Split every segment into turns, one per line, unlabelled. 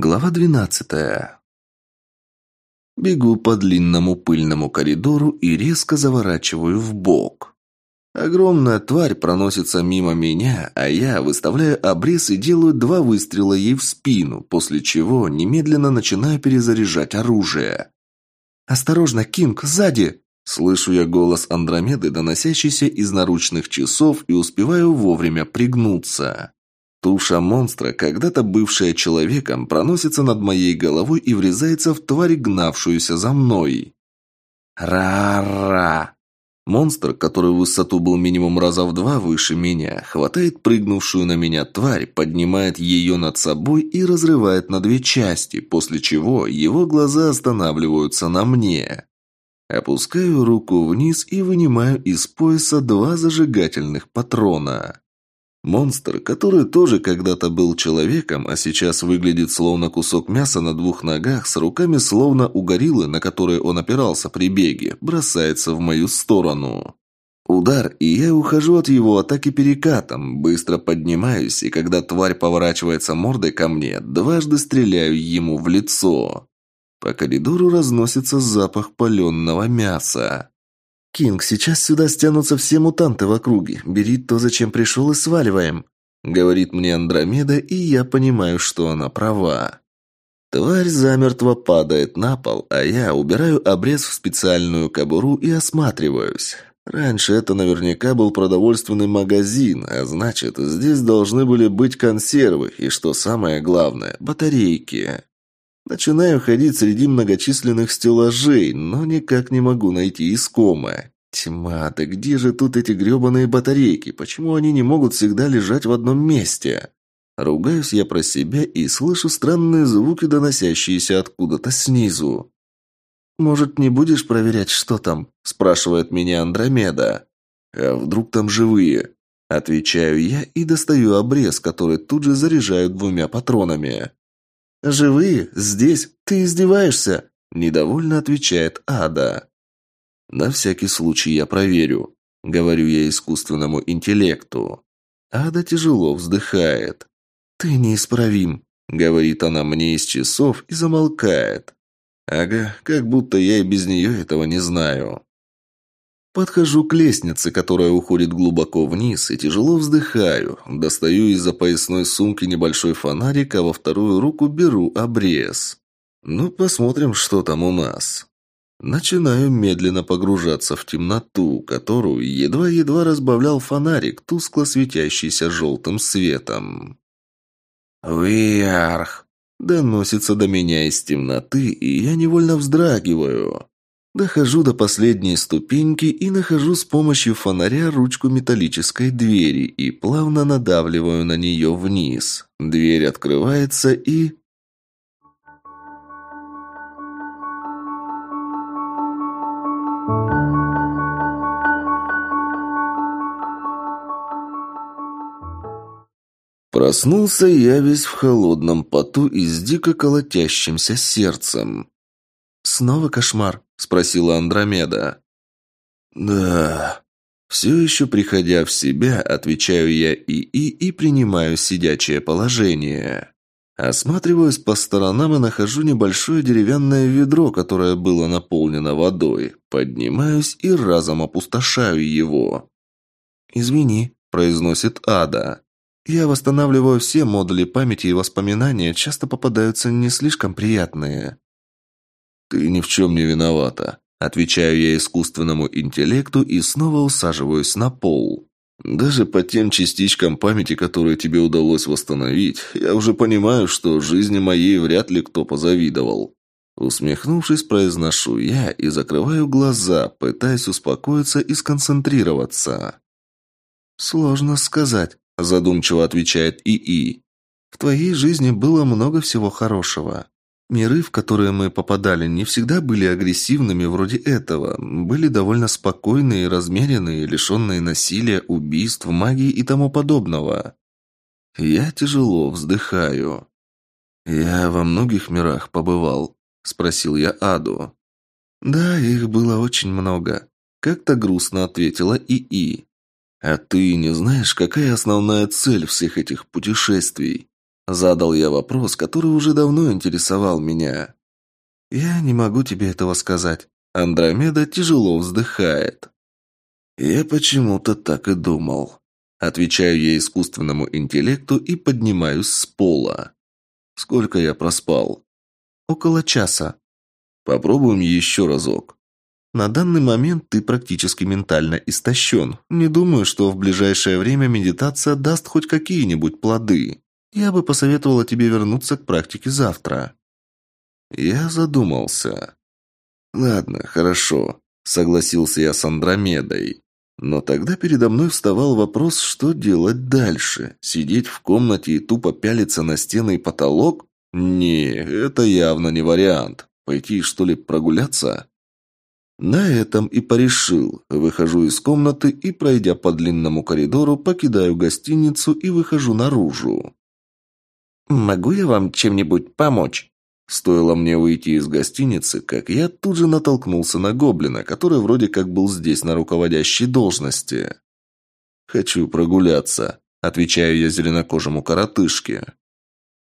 Глава двенадцатая. Бегу по длинному пыльному коридору и резко заворачиваю в бок. Огромная тварь проносится мимо меня, а я выставляю обрез и делаю два выстрела ей в спину, после чего немедленно начинаю перезаряжать оружие. «Осторожно, Кинг, сзади!» Слышу я голос Андромеды, доносящийся из наручных часов, и успеваю вовремя пригнуться. Туша монстра, когда-то бывшая человеком, проносится над моей головой и врезается в тварь, гнавшуюся за мной. Ра-ра! Монстр, который в высоту был минимум раза в два выше меня, хватает прыгнувшую на меня тварь, поднимает ее над собой и разрывает на две части, после чего его глаза останавливаются на мне. Опускаю руку вниз и вынимаю из пояса два зажигательных патрона. Монстр, который тоже когда-то был человеком, а сейчас выглядит словно кусок мяса на двух ногах, с руками словно у гориллы, на которые он опирался при беге, бросается в мою сторону. Удар, и я ухожу от его атаки перекатом, быстро поднимаюсь, и когда тварь поворачивается мордой ко мне, дважды стреляю ему в лицо. По коридору разносится запах паленого мяса. «Кинг, сейчас сюда стянутся все мутанты в округе. Бери то, зачем пришел, и сваливаем», — говорит мне Андромеда, и я понимаю, что она права. Тварь замертво падает на пол, а я убираю обрез в специальную кобуру и осматриваюсь. Раньше это наверняка был продовольственный магазин, а значит, здесь должны были быть консервы и, что самое главное, батарейки. Начинаю ходить среди многочисленных стеллажей, но никак не могу найти искомое. Тьма, да где же тут эти гребаные батарейки? Почему они не могут всегда лежать в одном месте? Ругаюсь я про себя и слышу странные звуки, доносящиеся откуда-то снизу. «Может, не будешь проверять, что там?» – спрашивает меня Андромеда. «А вдруг там живые?» Отвечаю я и достаю обрез, который тут же заряжают двумя патронами. «Живые? Здесь? Ты издеваешься?» – недовольно отвечает Ада. «На всякий случай я проверю», – говорю я искусственному интеллекту. Ада тяжело вздыхает. «Ты неисправим», – говорит она мне из часов и замолкает. «Ага, как будто я и без нее этого не знаю». Подхожу к лестнице, которая уходит глубоко вниз, и тяжело вздыхаю. Достаю из-за поясной сумки небольшой фонарик, а во вторую руку беру обрез. Ну, посмотрим, что там у нас. Начинаю медленно погружаться в темноту, которую едва-едва разбавлял фонарик, тускло светящийся желтым светом. «Вверх!» Доносится до меня из темноты, и я невольно вздрагиваю. Дохожу до последней ступеньки и нахожу с помощью фонаря ручку металлической двери и плавно надавливаю на нее вниз. Дверь открывается и... Проснулся я весь в холодном поту и с дико колотящимся сердцем. «Снова кошмар?» – спросила Андромеда. «Да». Все еще приходя в себя, отвечаю я ИИ и принимаю сидячее положение. Осматриваюсь по сторонам и нахожу небольшое деревянное ведро, которое было наполнено водой. Поднимаюсь и разом опустошаю его. «Извини», – произносит Ада. «Я восстанавливаю все модули памяти и воспоминания, часто попадаются не слишком приятные». «Ты ни в чем не виновата», – отвечаю я искусственному интеллекту и снова усаживаюсь на пол. «Даже по тем частичкам памяти, которые тебе удалось восстановить, я уже понимаю, что жизни моей вряд ли кто позавидовал». Усмехнувшись, произношу я и закрываю глаза, пытаясь успокоиться и сконцентрироваться. «Сложно сказать», – задумчиво отвечает ИИ. «В твоей жизни было много всего хорошего. Миры, в которые мы попадали, не всегда были агрессивными вроде этого. Были довольно спокойные, размеренные, лишенные насилия, убийств, магии и тому подобного. Я тяжело вздыхаю. «Я во многих мирах побывал», — спросил я Аду. «Да, их было очень много», — как-то грустно ответила ИИ. «А ты не знаешь, какая основная цель всех этих путешествий?» Задал я вопрос, который уже давно интересовал меня.
«Я не могу тебе этого сказать».
Андромеда тяжело вздыхает. «Я почему-то так и думал». Отвечаю я искусственному интеллекту и поднимаюсь с пола. Сколько я проспал?
Около часа.
Попробуем еще разок.
На данный момент ты практически ментально истощен. Не думаю, что в ближайшее время медитация даст хоть какие-нибудь плоды. Я бы посоветовала тебе вернуться к практике завтра.
Я задумался. Ладно, хорошо, согласился я с Андромедой. Но тогда передо мной вставал вопрос, что делать дальше. Сидеть в комнате и тупо пялиться на стены и потолок? Не, это явно не вариант. Пойти, что ли, прогуляться? На этом и порешил. Выхожу из комнаты и, пройдя по длинному коридору, покидаю гостиницу и выхожу наружу.
«Могу я вам чем-нибудь помочь?»
Стоило мне выйти из гостиницы, как я тут же натолкнулся на гоблина, который вроде как был здесь на руководящей должности. «Хочу прогуляться», — отвечаю я зеленокожему коротышке.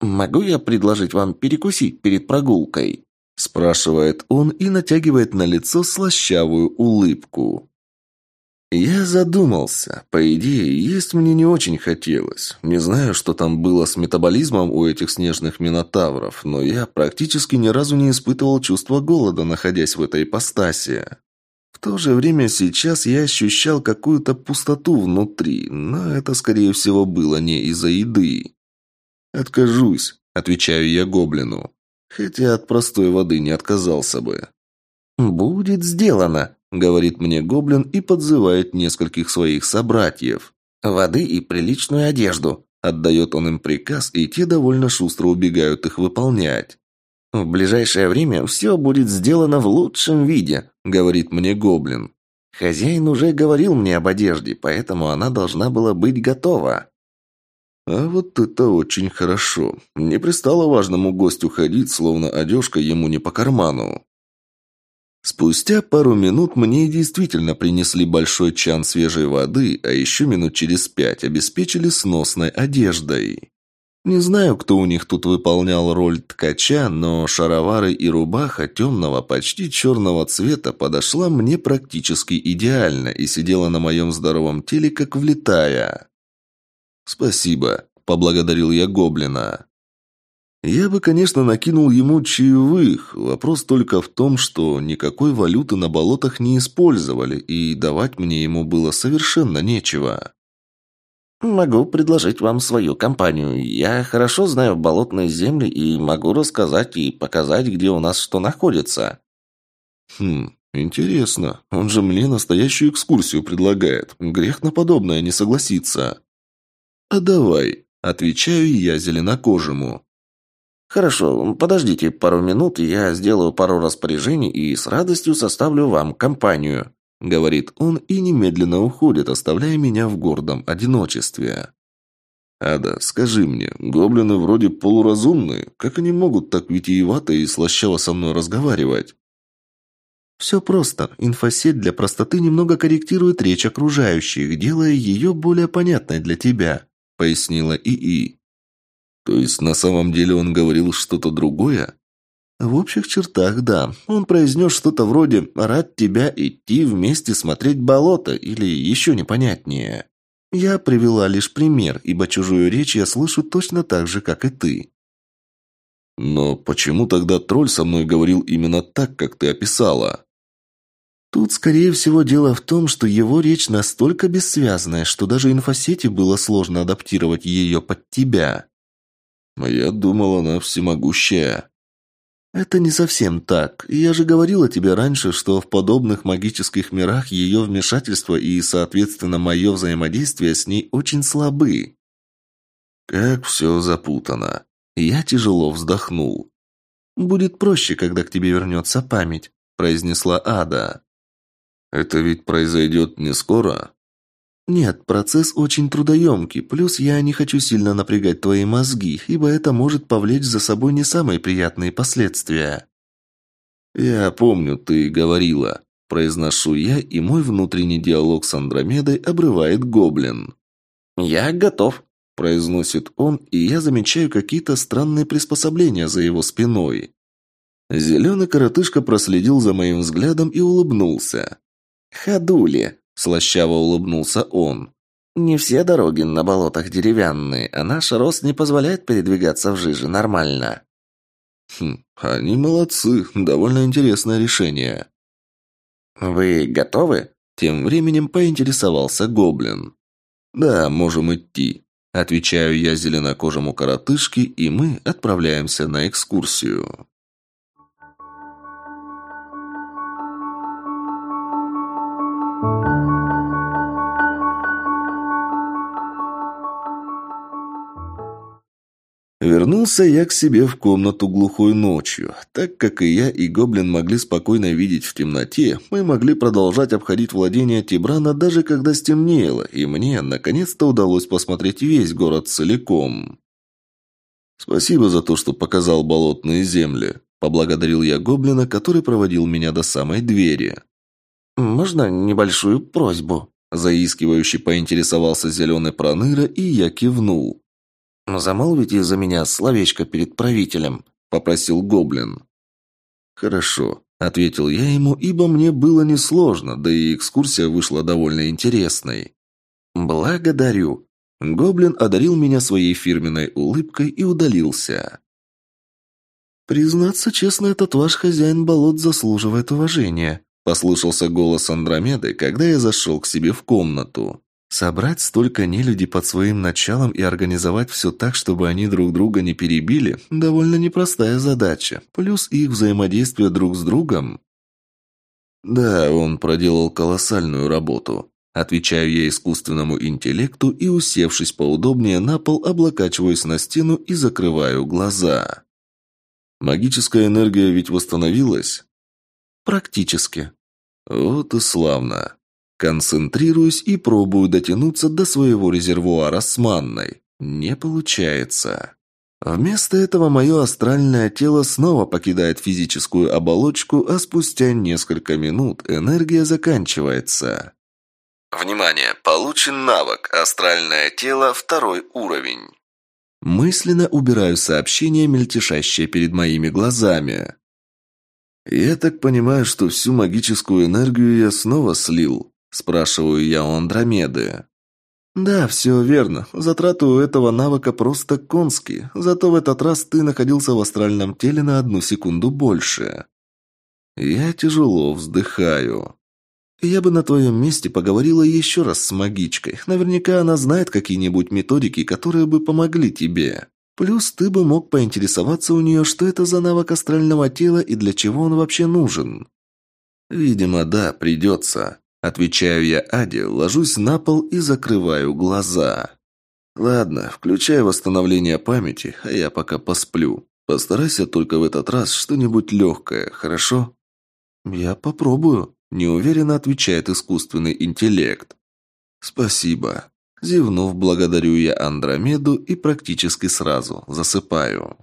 «Могу я предложить вам перекусить перед прогулкой?»
спрашивает он и натягивает на лицо слащавую улыбку. Я задумался. По идее, есть мне не очень хотелось. Не знаю, что там было с метаболизмом у этих снежных минотавров, но я практически ни разу не испытывал чувства голода, находясь в этой ипостаси. В то же время сейчас я ощущал какую-то пустоту внутри, но это, скорее всего, было не из-за еды. «Откажусь», — отвечаю я гоблину. Хотя от простой воды не отказался бы.
«Будет сделано»,
говорит мне гоблин и подзывает нескольких своих собратьев.
«Воды и приличную одежду»,
отдает он им приказ, и те довольно шустро убегают их выполнять.
«В ближайшее время все будет сделано в лучшем виде», говорит мне гоблин. «Хозяин уже говорил мне об одежде, поэтому она должна была быть готова».
А вот это очень хорошо. Не пристало важному гостю ходить, словно одежка ему не по карману. Спустя пару минут мне действительно принесли большой чан свежей воды, а еще минут через пять обеспечили сносной одеждой. Не знаю, кто у них тут выполнял роль ткача, но шаровары и рубаха темного, почти черного цвета подошла мне практически идеально и сидела на моем здоровом теле, как влетая. «Спасибо», — поблагодарил я гоблина. Я бы, конечно, накинул ему чаевых. Вопрос только в том, что никакой валюты на болотах не использовали, и давать мне ему было совершенно нечего.
«Могу предложить вам свою компанию. Я хорошо знаю болотные земли и могу рассказать и показать, где у нас что находится».
«Хм, интересно. Он же мне настоящую экскурсию предлагает. Грех на подобное не согласиться». «А давай», — отвечаю я зеленокожему.
«Хорошо, подождите пару минут, я сделаю пару распоряжений и с радостью составлю вам компанию», —
говорит он и немедленно уходит, оставляя меня в гордом одиночестве. «Ада, скажи мне, гоблины вроде полуразумные, как они могут так витиевато и слащаво со мной разговаривать?»
«Все просто. Инфосеть для простоты немного корректирует речь окружающих, делая ее более понятной для тебя», — пояснила ИИ.
То есть на самом деле он говорил что-то другое?
В общих чертах, да. Он произнес что-то вроде «рад тебя идти вместе смотреть болото» или еще непонятнее. Я привела лишь пример, ибо чужую речь я слышу точно так же, как и ты.
Но почему тогда тролль со мной говорил именно так, как ты описала?
Тут, скорее всего, дело в том, что его речь настолько бессвязная, что даже инфосети было сложно адаптировать ее под тебя.
Я думал, она всемогущая.
Это не совсем так. Я же говорила тебе раньше, что в подобных магических мирах ее вмешательство и, соответственно, мое взаимодействие с ней очень слабы.
Как все запутано. Я тяжело вздохнул.
«Будет проще, когда к тебе вернется память», – произнесла Ада.
«Это ведь произойдет не скоро?»
«Нет, процесс очень трудоемкий, плюс я не хочу сильно напрягать твои мозги, ибо это может повлечь за собой не самые приятные последствия».
«Я помню, ты говорила», – произношу я, и мой внутренний диалог с Андромедой обрывает гоблин.
«Я готов», – произносит он, и я замечаю какие-то странные приспособления за его спиной. Зеленый коротышка проследил за моим взглядом и улыбнулся. «Ходули!» – слащаво улыбнулся он. «Не все дороги на болотах деревянные, а наш рост не позволяет передвигаться в жиже нормально».
«Хм, они молодцы, довольно интересное решение».
«Вы готовы?» – тем временем поинтересовался Гоблин.
«Да, можем идти», – отвечаю я зеленокожему коротышке, и мы отправляемся на экскурсию. Вернулся я к себе в комнату глухой ночью. Так как и я, и Гоблин могли спокойно видеть в темноте, мы могли продолжать обходить владения Тибрана даже когда стемнело, и мне наконец-то удалось посмотреть весь город целиком. «Спасибо за то, что показал болотные земли», – поблагодарил я Гоблина, который проводил меня до самой двери.
«Можно небольшую просьбу?» – заискивающе поинтересовался зеленый проныра, и я кивнул. «Но замолвите за меня словечко перед правителем», – попросил гоблин.
«Хорошо», – ответил я ему, ибо мне было несложно, да и экскурсия вышла довольно интересной.
«Благодарю».
Гоблин одарил меня своей фирменной улыбкой и удалился.
«Признаться честно, этот ваш хозяин болот заслуживает уважения», – послышался голос Андромеды, когда я зашел к себе в комнату. Собрать столько нелюдей под своим началом и организовать все так, чтобы они друг друга не перебили – довольно непростая задача. Плюс их взаимодействие друг с другом.
Да, он проделал колоссальную работу. Отвечаю я искусственному интеллекту и, усевшись поудобнее на пол, облокачиваюсь на стену и закрываю глаза. Магическая энергия ведь восстановилась?
Практически.
Вот и славно. Концентрируюсь и пробую дотянуться до своего резервуара с манной. Не получается. Вместо этого мое астральное тело снова покидает физическую оболочку, а спустя несколько минут энергия заканчивается. Внимание! Получен навык «Астральное тело. Второй уровень». Мысленно убираю сообщение, мельтешащее перед моими глазами. Я так понимаю, что всю магическую энергию я снова слил. Спрашиваю я у Андромеды.
«Да, все верно. Затраты у этого навыка просто конские. Зато в этот раз ты находился в астральном теле на одну секунду больше».
Я тяжело вздыхаю.
«Я бы на твоем месте поговорила еще раз с магичкой. Наверняка она знает какие-нибудь методики, которые бы помогли тебе. Плюс ты бы мог поинтересоваться у нее, что это за навык астрального тела и для чего он вообще нужен».
«Видимо, да, придется». Отвечаю я Аде, ложусь на пол и закрываю глаза. Ладно, включай восстановление памяти, а я пока посплю. Постарайся только в этот раз что-нибудь легкое, хорошо?
Я попробую,
неуверенно отвечает искусственный интеллект. Спасибо. Зевнув, благодарю я Андромеду и практически сразу засыпаю.